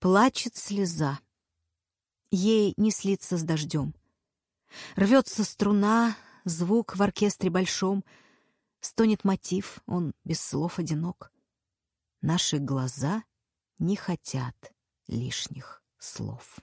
Плачет слеза. Ей не слиться с дождем. Рвется струна, звук в оркестре большом. Стонет мотив, он без слов одинок. Наши глаза не хотят лишних слов.